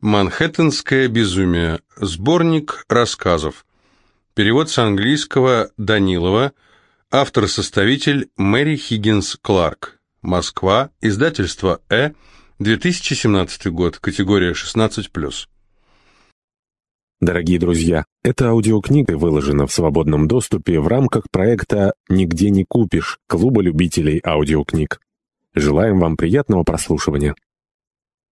Манхэттенское безумие. Сборник рассказов. Перевод с английского Данилова. Автор-составитель Мэри Хиггинс Кларк. Москва. Издательство Э. 2017 год. Категория 16+. Дорогие друзья, эта аудиокнига выложена в свободном доступе в рамках проекта «Нигде не купишь» Клуба любителей аудиокниг. Желаем вам приятного прослушивания.